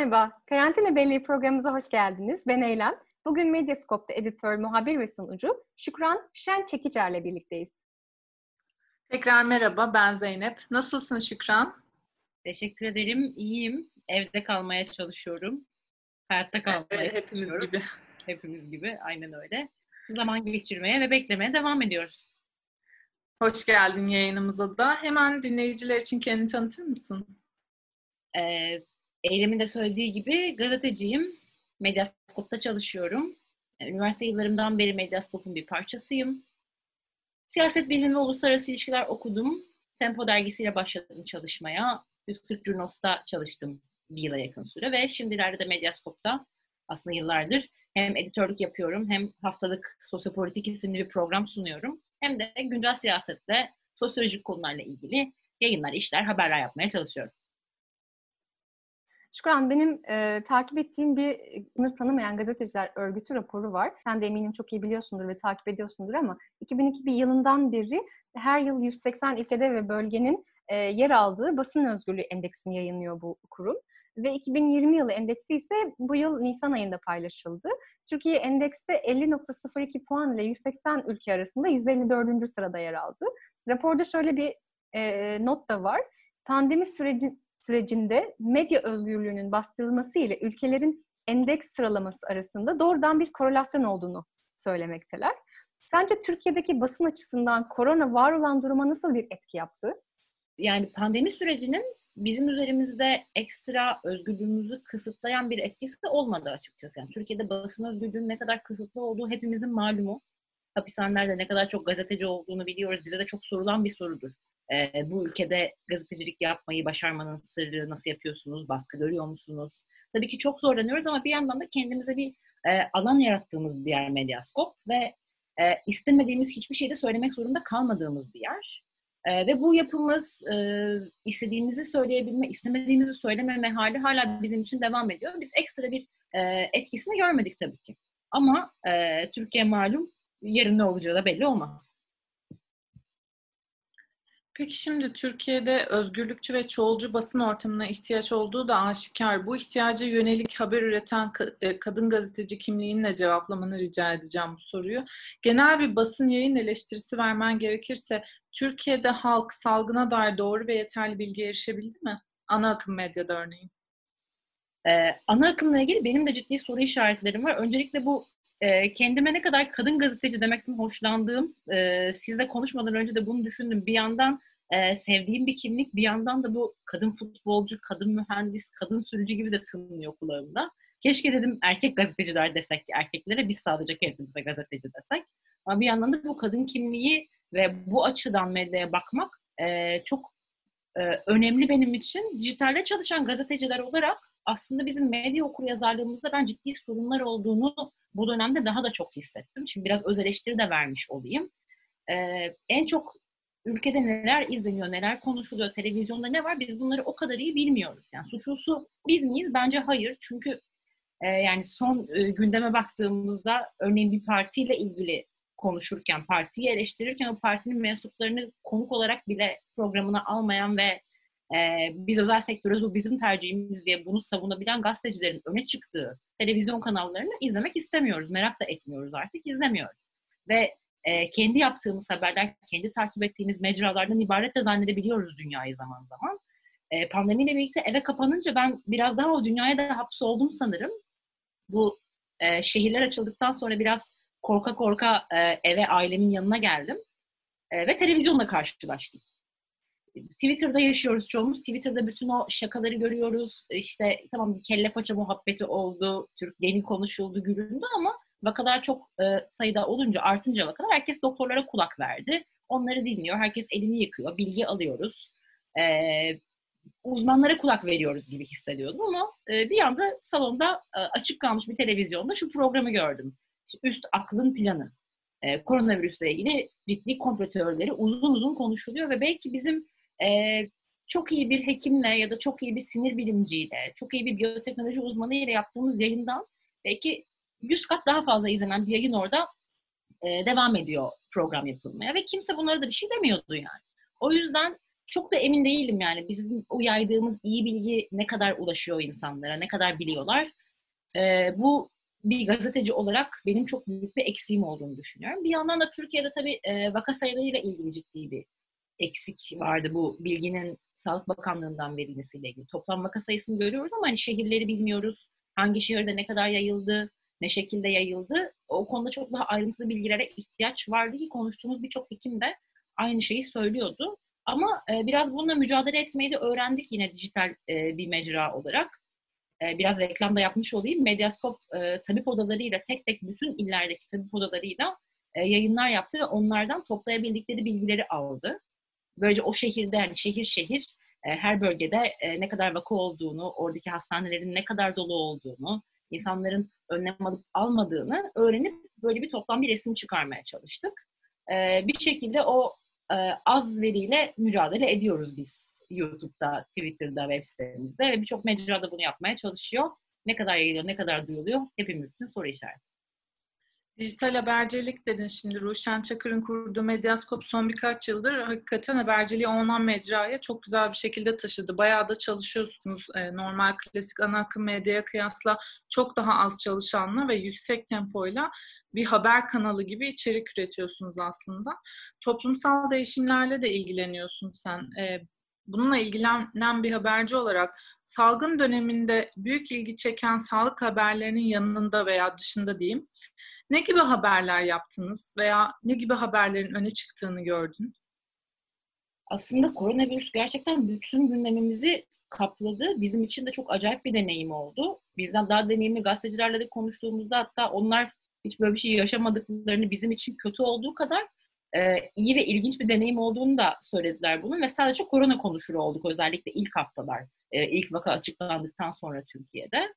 Merhaba, Karantina Belleği programımıza hoş geldiniz. Ben Eylem. Bugün Medyascope'da editör, muhabir ve sunucu Şükran Şen Çekicer'le birlikteyiz. Tekrar merhaba, ben Zeynep. Nasılsın Şükran? Teşekkür ederim, iyiyim. Evde kalmaya çalışıyorum. Hayatta kalmaya evet, Hepimiz gibi. Hepimiz gibi, aynen öyle. Zaman geçirmeye ve beklemeye devam ediyoruz. Hoş geldin yayınımıza da. Hemen dinleyiciler için kendini tanıtır mısın? Ee, Eylem'in de söylediği gibi gazeteciyim. Medyaskop'ta çalışıyorum. Üniversite yıllarımdan beri Medyaskop'un bir parçasıyım. Siyaset bilimi ve uluslararası ilişkiler okudum. Tempo dergisiyle başladım çalışmaya. 140 Junos'ta çalıştım bir yıla yakın süre ve şimdilerde de Medyaskop'ta aslında yıllardır hem editörlük yapıyorum hem haftalık Sosyopolitik isimli bir program sunuyorum. Hem de güncel siyasetle sosyolojik konularla ilgili yayınlar, işler, haberler yapmaya çalışıyorum. Şükran, benim e, takip ettiğim bir sınır tanımayan gazeteciler örgütü raporu var. Sen de eminim çok iyi biliyorsundur ve takip ediyorsundur ama 2002 yılından beri her yıl 180 ülkede ve bölgenin e, yer aldığı basın özgürlüğü endeksini yayınlıyor bu kurum. Ve 2020 yılı endeksi ise bu yıl Nisan ayında paylaşıldı. Türkiye endekste 50.02 puan ile 180 ülke arasında 154. sırada yer aldı. Raporda şöyle bir e, not da var. Pandemi süreci sürecinde medya özgürlüğünün bastırılması ile ülkelerin endeks sıralaması arasında doğrudan bir korelasyon olduğunu söylemekteler. Sence Türkiye'deki basın açısından korona var olan duruma nasıl bir etki yaptı? Yani pandemi sürecinin bizim üzerimizde ekstra özgürlüğümüzü kısıtlayan bir etkisi olmadı açıkçası. Yani Türkiye'de basın özgürlüğünün ne kadar kısıtlı olduğu hepimizin malumu. Hapishanelerde ne kadar çok gazeteci olduğunu biliyoruz. Bize de çok sorulan bir sorudur e, bu ülkede gazetecilik yapmayı başarmanın sırrı nasıl yapıyorsunuz? Baskı görüyor musunuz? Tabii ki çok zorlanıyoruz ama bir yandan da kendimize bir e, alan yarattığımız bir yer Medyaskop ve e, istemediğimiz hiçbir şeyde söylemek zorunda kalmadığımız bir yer. E, ve bu yapımız e, istediğimizi söyleyebilme, istemediğimizi söylememe hali hala bizim için devam ediyor. Biz ekstra bir e, etkisini görmedik tabii ki. Ama e, Türkiye malum yarın ne olacağı da belli olmaz. Peki şimdi Türkiye'de özgürlükçü ve çoğulcu basın ortamına ihtiyaç olduğu da aşikar. Bu ihtiyaca yönelik haber üreten e, kadın gazeteci kimliğinle cevaplamanı rica edeceğim bu soruyu. Genel bir basın yayın eleştirisi vermen gerekirse Türkiye'de halk salgına dair doğru ve yeterli bilgi erişebildi mi? Ana akım medyada örneğin. Ee, ana akımla ilgili benim de ciddi soru işaretlerim var. Öncelikle bu e, kendime ne kadar kadın gazeteci demekten hoşlandığım, e, sizle konuşmadan önce de bunu düşündüm. Bir yandan e, sevdiğim bir kimlik, bir yandan da bu kadın futbolcu, kadın mühendis, kadın sürücü gibi de tınlıyor kulağımda. Keşke dedim erkek gazeteciler desek ki erkeklere biz sadece kendimize gazeteci desek. Ama bir yandan da bu kadın kimliği ve bu açıdan medyaya bakmak e, çok e, önemli benim için. Dijitalde çalışan gazeteciler olarak aslında bizim medya okur yazarlığımızda ben ciddi sorunlar olduğunu bu dönemde daha da çok hissettim. Şimdi biraz öz eleştiri de vermiş olayım. Ee, en çok ülkede neler izleniyor, neler konuşuluyor, televizyonda ne var biz bunları o kadar iyi bilmiyoruz. Yani suçlusu biz miyiz? Bence hayır. Çünkü e, yani son e, gündeme baktığımızda örneğin bir partiyle ilgili konuşurken, partiyi eleştirirken o partinin mensuplarını konuk olarak bile programına almayan ve e, biz özel sektörüz, bu bizim tercihimiz diye bunu savunabilen gazetecilerin öne çıktığı televizyon kanallarını izlemek istemiyoruz. Merak da etmiyoruz artık, izlemiyoruz. Ve e, kendi yaptığımız haberler, kendi takip ettiğimiz mecralardan ibaret de zannedebiliyoruz dünyayı zaman zaman. E, pandemiyle birlikte eve kapanınca ben biraz daha o dünyaya da hapsoldum sanırım. Bu e, şehirler açıldıktan sonra biraz korka korka e, eve ailemin yanına geldim. E, ve televizyonla karşılaştım. Twitter'da yaşıyoruz çoğumuz. Twitter'da bütün o şakaları görüyoruz. İşte tamam bir kelle paça muhabbeti oldu. Türk deni konuşuldu, gülündü ama vakalar çok e, sayıda olunca, artınca vakalar herkes doktorlara kulak verdi. Onları dinliyor. Herkes elini yıkıyor. Bilgi alıyoruz. E, uzmanlara kulak veriyoruz gibi hissediyordum ama e, bir anda salonda e, açık kalmış bir televizyonda şu programı gördüm. Üst aklın planı. E, koronavirüsle ilgili ciddi komplo teorileri uzun uzun konuşuluyor ve belki bizim e, çok iyi bir hekimle ya da çok iyi bir sinir bilimciyle, çok iyi bir biyoteknoloji uzmanı ile yaptığımız yayından belki 100 kat daha fazla izlenen bir yayın orada e, devam ediyor program yapılmaya ve kimse bunlara da bir şey demiyordu yani. O yüzden çok da emin değilim yani bizim o yaydığımız iyi bilgi ne kadar ulaşıyor insanlara, ne kadar biliyorlar. E, bu bir gazeteci olarak benim çok büyük bir eksiğim olduğunu düşünüyorum. Bir yandan da Türkiye'de tabii e, vaka sayılarıyla ilgili ciddi bir eksik vardı bu bilginin Sağlık Bakanlığı'ndan verilmesiyle ilgili. Toplam vaka sayısını görüyoruz ama hani şehirleri bilmiyoruz. Hangi şehirde ne kadar yayıldı, ne şekilde yayıldı. O konuda çok daha ayrıntılı bilgilere ihtiyaç vardı ki konuştuğumuz birçok hekim de aynı şeyi söylüyordu. Ama e, biraz bununla mücadele etmeyi de öğrendik yine dijital e, bir mecra olarak. E, biraz reklam da yapmış olayım. Medyaskop e, tabip odalarıyla tek tek bütün illerdeki tabip odalarıyla e, yayınlar yaptı ve onlardan toplayabildikleri bilgileri aldı. Böylece o şehirde yani şehir şehir e, her bölgede e, ne kadar vaka olduğunu, oradaki hastanelerin ne kadar dolu olduğunu, insanların önlem alıp almadığını öğrenip böyle bir toplam bir resim çıkarmaya çalıştık. E, bir şekilde o e, az veriyle mücadele ediyoruz biz YouTube'da, Twitter'da, web sitemizde ve birçok mecrada bunu yapmaya çalışıyor. Ne kadar yayılıyor, ne kadar duyuluyor hepimiz için soru işareti. Dijital habercilik dedin şimdi Ruşen Çakır'ın kurduğu Medyaskop son birkaç yıldır hakikaten haberciliği online mecraya çok güzel bir şekilde taşıdı. Bayağı da çalışıyorsunuz e, normal klasik ana akım medyaya kıyasla çok daha az çalışanla ve yüksek tempoyla bir haber kanalı gibi içerik üretiyorsunuz aslında. Toplumsal değişimlerle de ilgileniyorsun sen. E, bununla ilgilenen bir haberci olarak salgın döneminde büyük ilgi çeken sağlık haberlerinin yanında veya dışında diyeyim ne gibi haberler yaptınız veya ne gibi haberlerin öne çıktığını gördün? Aslında koronavirüs gerçekten bütün gündemimizi kapladı. Bizim için de çok acayip bir deneyim oldu. Bizden daha deneyimli gazetecilerle de konuştuğumuzda hatta onlar hiç böyle bir şey yaşamadıklarını bizim için kötü olduğu kadar e, iyi ve ilginç bir deneyim olduğunu da söylediler bunu ve sadece korona konuşur olduk özellikle ilk haftalar, e, ilk vaka açıklandıktan sonra Türkiye'de.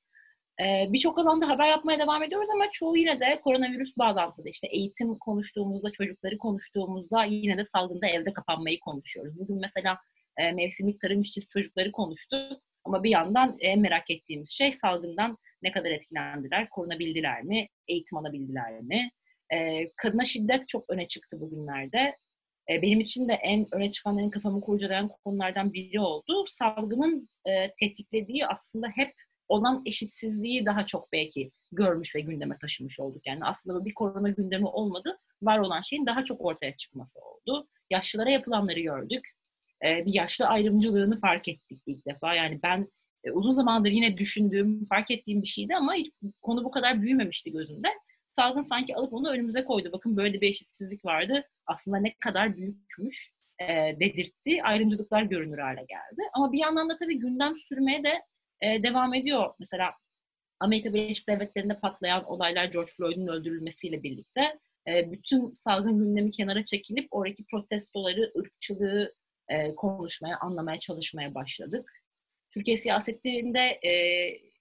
Birçok alanda haber yapmaya devam ediyoruz ama çoğu yine de koronavirüs bağlantılı. İşte eğitim konuştuğumuzda, çocukları konuştuğumuzda yine de salgında evde kapanmayı konuşuyoruz. Bugün mesela mevsimlik tarım işçisi çocukları konuştuk. Ama bir yandan en merak ettiğimiz şey salgından ne kadar etkilendiler, korunabildiler mi, eğitim alabildiler mi? Kadına şiddet çok öne çıktı bugünlerde. Benim için de en öne çıkan, en kafamı kurcalayan konulardan biri oldu. Salgının tetiklediği aslında hep olan eşitsizliği daha çok belki görmüş ve gündeme taşımış olduk. Yani aslında bir korona gündemi olmadı. Var olan şeyin daha çok ortaya çıkması oldu. Yaşlılara yapılanları gördük. Ee, bir yaşlı ayrımcılığını fark ettik ilk defa. Yani ben e, uzun zamandır yine düşündüğüm, fark ettiğim bir şeydi ama hiç konu bu kadar büyümemişti gözümde. Salgın sanki alıp onu önümüze koydu. Bakın böyle bir eşitsizlik vardı. Aslında ne kadar büyükmüş e, dedirtti. Ayrımcılıklar görünür hale geldi. Ama bir yandan da tabii gündem sürmeye de e, devam ediyor. Mesela Amerika Birleşik Devletleri'nde patlayan olaylar George Floyd'un öldürülmesiyle birlikte e, bütün salgın gündemi kenara çekilip oradaki protestoları, ırkçılığı e, konuşmaya, anlamaya çalışmaya başladık. Türkiye siyasetinde e,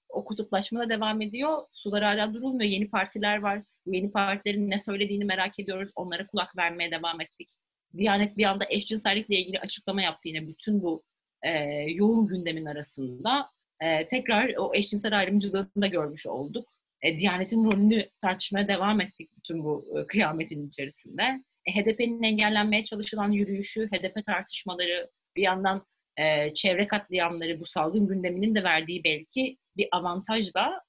o kutuplaşma da devam ediyor. Sular hala durulmuyor. Yeni partiler var. Yeni partilerin ne söylediğini merak ediyoruz. Onlara kulak vermeye devam ettik. Diyanet bir anda eşcinsellikle ilgili açıklama yaptı yine bütün bu e, yoğun gündemin arasında e, tekrar o eşcinsel ayrımcılığını da görmüş olduk. E, Diyanet'in rolünü tartışmaya devam ettik bütün bu e, kıyametin içerisinde. E, HDP'nin engellenmeye çalışılan yürüyüşü, HDP tartışmaları, bir yandan e, çevre katliamları, bu salgın gündeminin de verdiği belki bir avantajla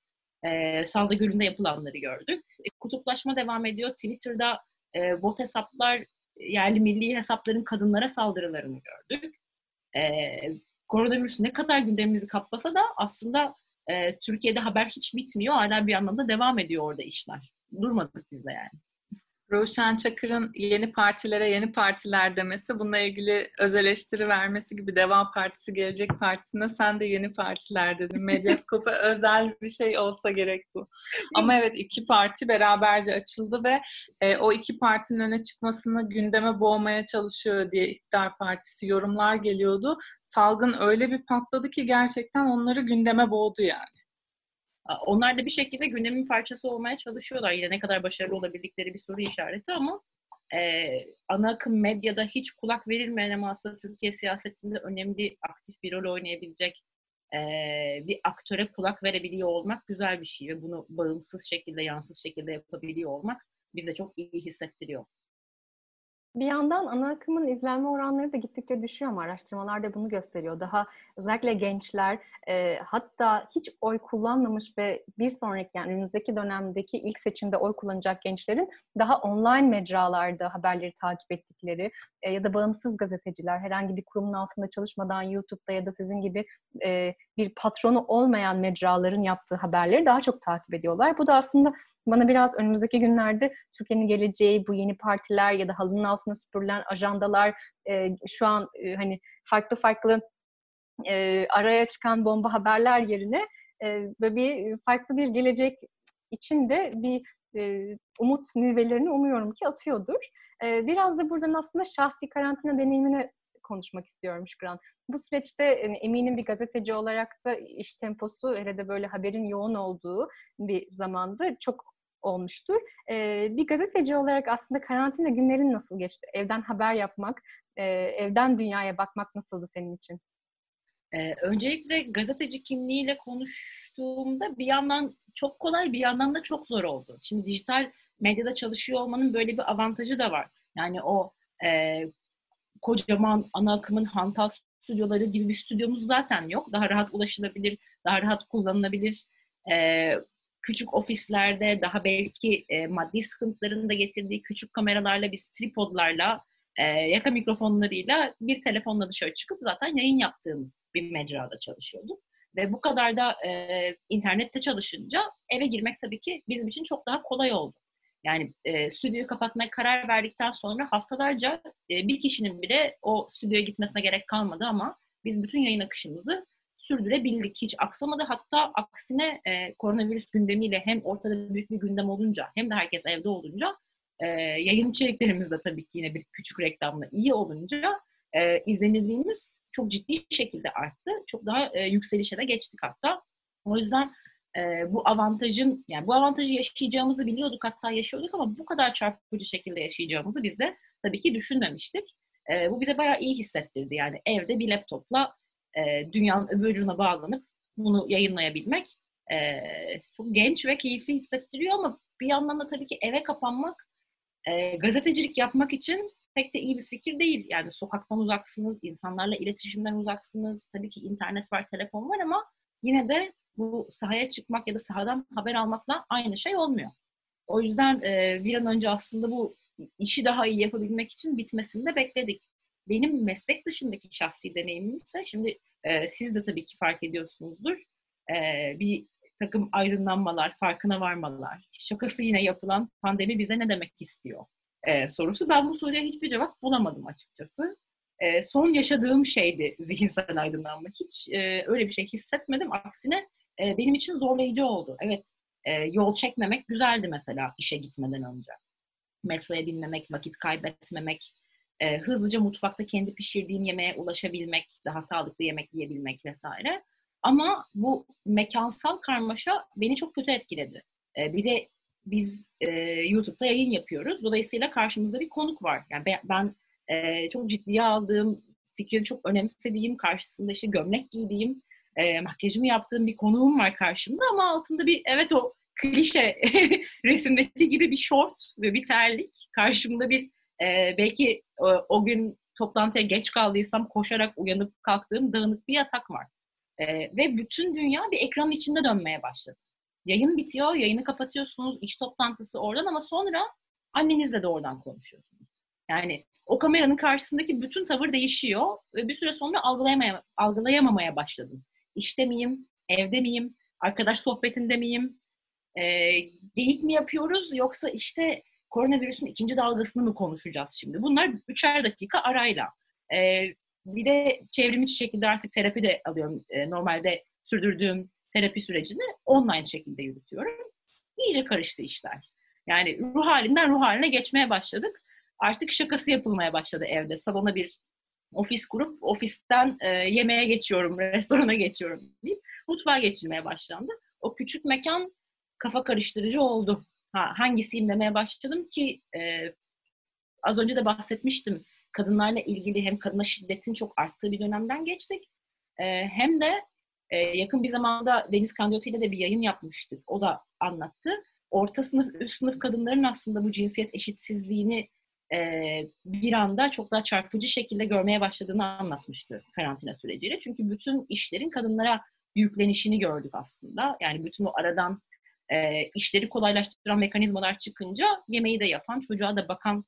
e, Salda Gölü'nde yapılanları gördük. E, kutuplaşma devam ediyor. Twitter'da e, bot hesaplar, yerli milli hesapların kadınlara saldırılarını gördük. E, koronavirüs ne kadar gündemimizi kaplasa da aslında e, Türkiye'de haber hiç bitmiyor. Hala bir anlamda devam ediyor orada işler. Durmadık biz de yani. Ruşen Çakır'ın yeni partilere yeni partiler demesi, bununla ilgili öz eleştiri vermesi gibi Deva Partisi, Gelecek Partisi'ne sen de yeni partiler dedin. Medyaskop'a özel bir şey olsa gerek bu. Ama evet iki parti beraberce açıldı ve e, o iki partinin öne çıkmasını gündeme boğmaya çalışıyor diye iktidar partisi yorumlar geliyordu. Salgın öyle bir patladı ki gerçekten onları gündeme boğdu yani. Onlar da bir şekilde gündemin parçası olmaya çalışıyorlar. Yine ne kadar başarılı olabildikleri bir soru işareti ama e, ana akım medyada hiç kulak verilmeyen ama aslında Türkiye siyasetinde önemli aktif bir rol oynayabilecek e, bir aktöre kulak verebiliyor olmak güzel bir şey ve bunu bağımsız şekilde, yansız şekilde yapabiliyor olmak bize çok iyi hissettiriyor. Bir yandan ana akımın izlenme oranları da gittikçe düşüyor ama araştırmalar da bunu gösteriyor. Daha özellikle gençler e, hatta hiç oy kullanmamış ve bir sonraki yani önümüzdeki dönemdeki ilk seçimde oy kullanacak gençlerin daha online mecralarda haberleri takip ettikleri e, ya da bağımsız gazeteciler herhangi bir kurumun altında çalışmadan YouTube'da ya da sizin gibi e, bir patronu olmayan mecraların yaptığı haberleri daha çok takip ediyorlar. Bu da aslında bana biraz önümüzdeki günlerde Türkiye'nin geleceği, bu yeni partiler ya da halının altına süpürülen ajandalar, e, şu an e, hani farklı farklı e, araya çıkan bomba haberler yerine e, böyle bir farklı bir gelecek için de bir e, umut nüvelerini umuyorum ki atıyordur. E, biraz da buradan aslında şahsi karantina deneyimine konuşmak istiyorum Şükran. Bu süreçte yani eminim bir gazeteci olarak da iş temposu hele de böyle haberin yoğun olduğu bir zamanda çok olmuştur. E, bir gazeteci olarak aslında karantina günlerin nasıl geçti? Evden haber yapmak, e, evden dünyaya bakmak nasıldı senin için? Ee, öncelikle gazeteci kimliğiyle konuştuğumda bir yandan çok kolay bir yandan da çok zor oldu. Şimdi dijital medyada çalışıyor olmanın böyle bir avantajı da var. Yani o e, kocaman ana akımın hantal stüdyoları gibi bir stüdyomuz zaten yok. Daha rahat ulaşılabilir, daha rahat kullanılabilir. E, küçük ofislerde daha belki e, maddi sıkıntıların da getirdiği küçük kameralarla, biz tripodlarla, e, yaka mikrofonlarıyla bir telefonla dışarı çıkıp zaten yayın yaptığımız bir mecrada çalışıyorduk. Ve bu kadar da e, internette çalışınca eve girmek tabii ki bizim için çok daha kolay oldu. Yani e, stüdyoyu kapatmaya karar verdikten sonra haftalarca e, bir kişinin bile o stüdyoya gitmesine gerek kalmadı ama biz bütün yayın akışımızı sürdürebildik. Hiç aksamadı. Hatta aksine e, koronavirüs gündemiyle hem ortada büyük bir gündem olunca hem de herkes evde olunca e, yayın içeriklerimiz de tabii ki yine bir küçük reklamla iyi olunca e, izlenildiğimiz çok ciddi şekilde arttı. Çok daha e, yükselişe de geçtik hatta. O yüzden e, bu avantajın yani bu avantajı yaşayacağımızı biliyorduk hatta yaşıyorduk ama bu kadar çarpıcı şekilde yaşayacağımızı biz de tabii ki düşünmemiştik. E, bu bize bayağı iyi hissettirdi. Yani evde bir laptopla e, dünyanın öbür ucuna bağlanıp bunu yayınlayabilmek e, çok genç ve keyifli hissettiriyor ama bir yandan da tabii ki eve kapanmak e, gazetecilik yapmak için pek de iyi bir fikir değil. Yani sokaktan uzaksınız, insanlarla iletişimden uzaksınız. Tabii ki internet var, telefon var ama yine de bu sahaya çıkmak ya da sahadan haber almakla aynı şey olmuyor. O yüzden e, bir an önce aslında bu işi daha iyi yapabilmek için bitmesini de bekledik. Benim meslek dışındaki şahsi deneyimim ise şimdi e, siz de tabii ki fark ediyorsunuzdur. E, bir takım aydınlanmalar, farkına varmalar, şakası yine yapılan pandemi bize ne demek istiyor e, sorusu. Ben bu soruya hiçbir cevap bulamadım açıkçası. E, son yaşadığım şeydi zihinsel aydınlanma. Hiç e, öyle bir şey hissetmedim. Aksine e, benim için zorlayıcı oldu. Evet, e, yol çekmemek güzeldi mesela işe gitmeden önce. Metroya binmemek, vakit kaybetmemek, e, hızlıca mutfakta kendi pişirdiğim yemeğe ulaşabilmek, daha sağlıklı yemek yiyebilmek vesaire. Ama bu mekansal karmaşa beni çok kötü etkiledi. E, bir de biz e, YouTube'da yayın yapıyoruz. Dolayısıyla karşımızda bir konuk var. Yani ben, ben e, çok ciddiye aldığım, fikrini çok önemsediğim, karşısında işte gömlek giydiğim, e, makyajımı yaptığım bir konuğum var karşımda ama altında bir evet o klişe resimdeki gibi bir şort ve bir terlik. Karşımda bir e, belki o, o gün toplantıya geç kaldıysam koşarak uyanıp kalktığım dağınık bir yatak var. E, ve bütün dünya bir ekranın içinde dönmeye başladı. Yayın bitiyor, yayını kapatıyorsunuz, iş toplantısı oradan ama sonra annenizle de oradan konuşuyorsunuz. Yani o kameranın karşısındaki bütün tavır değişiyor ve bir süre sonra algılayamaya, algılayamamaya başladım. İşte miyim, evde miyim, arkadaş sohbetinde miyim, e, geyik mi yapıyoruz yoksa işte koronavirüsün ikinci dalgasını mı konuşacağız şimdi? Bunlar üçer dakika arayla. E, bir de çevrimiçi şekilde artık terapi de alıyorum. E, normalde sürdürdüğüm terapi sürecini online şekilde yürütüyorum. İyice karıştı işler. Yani ruh halinden ruh haline geçmeye başladık. Artık şakası yapılmaya başladı evde. Salona bir ofis kurup ofisten e, yemeğe geçiyorum, restorana geçiyorum deyip mutfağa geçilmeye başlandı. O küçük mekan kafa karıştırıcı oldu. Ha, hangisiyim demeye başladım ki e, az önce de bahsetmiştim. Kadınlarla ilgili hem kadına şiddetin çok arttığı bir dönemden geçtik. E, hem de e, yakın bir zamanda Deniz Kandiyotu ile de bir yayın yapmıştık. O da anlattı. Orta sınıf, üst sınıf kadınların aslında bu cinsiyet eşitsizliğini bir anda çok daha çarpıcı şekilde görmeye başladığını anlatmıştı karantina süreciyle. Çünkü bütün işlerin kadınlara yüklenişini gördük aslında. Yani bütün o aradan işleri kolaylaştıran mekanizmalar çıkınca yemeği de yapan, çocuğa da bakan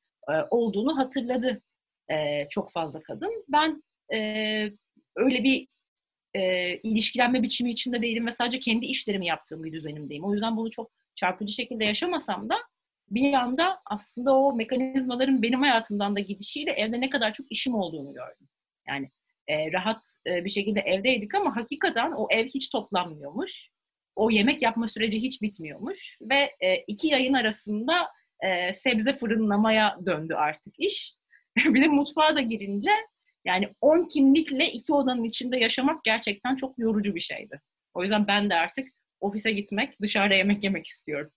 olduğunu hatırladı çok fazla kadın. Ben öyle bir ilişkilenme biçimi içinde değilim ve sadece kendi işlerimi yaptığım bir düzenimdeyim. O yüzden bunu çok çarpıcı şekilde yaşamasam da bir anda aslında o mekanizmaların benim hayatımdan da gidişiyle evde ne kadar çok işim olduğunu gördüm. Yani e, rahat e, bir şekilde evdeydik ama hakikaten o ev hiç toplanmıyormuş. O yemek yapma süreci hiç bitmiyormuş ve e, iki yayın arasında e, sebze fırınlamaya döndü artık iş. bir de mutfağa da girince yani 10 kimlikle iki odanın içinde yaşamak gerçekten çok yorucu bir şeydi. O yüzden ben de artık ofise gitmek, dışarıda yemek yemek istiyorum.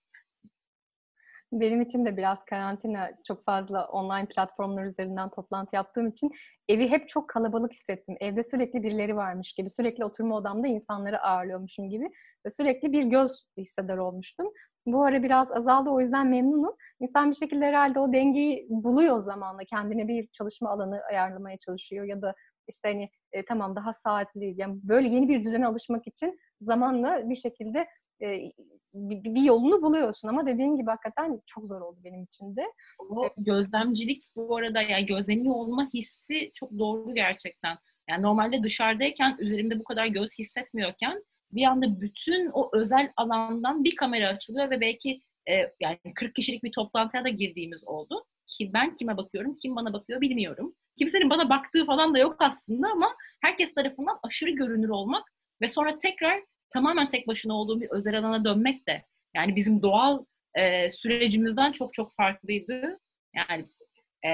Benim için de biraz karantina çok fazla online platformlar üzerinden toplantı yaptığım için evi hep çok kalabalık hissettim. Evde sürekli birileri varmış gibi, sürekli oturma odamda insanları ağırlıyormuşum gibi ve sürekli bir göz hisseder olmuştum. Bu ara biraz azaldı o yüzden memnunum. İnsan bir şekilde herhalde o dengeyi buluyor zamanla. Kendine bir çalışma alanı ayarlamaya çalışıyor ya da işte hani e, tamam daha saatli yani böyle yeni bir düzene alışmak için zamanla bir şekilde e, bir, bir yolunu buluyorsun ama dediğin gibi hakikaten çok zor oldu benim için de. O gözlemcilik bu arada yani gözlemli olma hissi çok doğru gerçekten. Yani normalde dışarıdayken üzerimde bu kadar göz hissetmiyorken bir anda bütün o özel alandan bir kamera açılıyor ve belki e, yani 40 kişilik bir toplantıya da girdiğimiz oldu. Ki ben kime bakıyorum, kim bana bakıyor bilmiyorum. Kimsenin bana baktığı falan da yok aslında ama herkes tarafından aşırı görünür olmak ve sonra tekrar tamamen tek başına olduğum bir özel alana dönmek de yani bizim doğal e, sürecimizden çok çok farklıydı. Yani e,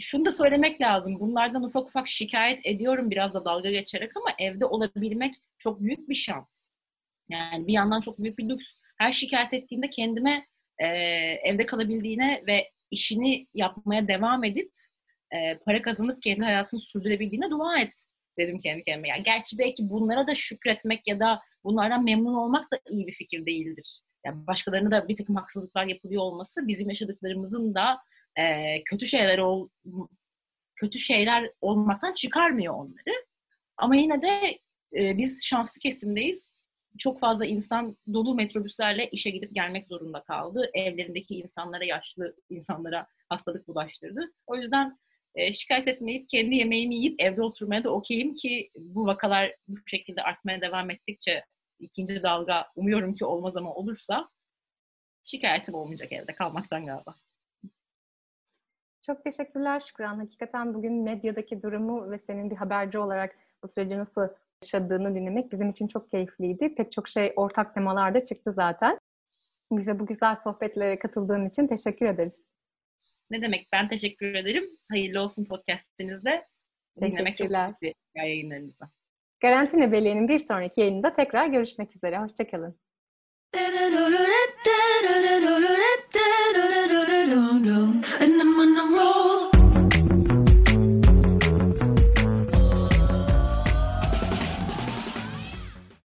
şunu da söylemek lazım. Bunlardan ufak ufak şikayet ediyorum biraz da dalga geçerek ama evde olabilmek çok büyük bir şans. Yani bir yandan çok büyük bir lüks. Her şikayet ettiğimde kendime e, evde kalabildiğine ve işini yapmaya devam edip e, para kazanıp kendi hayatını sürdürebildiğine dua et dedim kendi kendime. Yani gerçi belki bunlara da şükretmek ya da bunlardan memnun olmak da iyi bir fikir değildir. Yani başkalarına da bir takım haksızlıklar yapılıyor olması bizim yaşadıklarımızın da e, kötü şeyler ol, kötü şeyler olmaktan çıkarmıyor onları. Ama yine de e, biz şanslı kesimdeyiz. Çok fazla insan dolu metrobüslerle işe gidip gelmek zorunda kaldı. Evlerindeki insanlara, yaşlı insanlara hastalık bulaştırdı. O yüzden e, şikayet etmeyip kendi yemeğimi yiyip evde oturmaya da okeyim ki bu vakalar bu şekilde artmaya devam ettikçe ikinci dalga umuyorum ki olmaz ama olursa şikayetim olmayacak evde kalmaktan galiba. Çok teşekkürler Şükran. Hakikaten bugün medyadaki durumu ve senin bir haberci olarak bu süreci nasıl yaşadığını dinlemek bizim için çok keyifliydi. Pek çok şey ortak temalarda çıktı zaten. Bize bu güzel sohbetlere katıldığın için teşekkür ederiz. Ne demek ben teşekkür ederim. Hayırlı olsun podcastinizde. Dinlemek çok keyifli yayınlarınızda. Garanti Nebeliye'nin bir sonraki yayında tekrar görüşmek üzere. Hoşçakalın. Dun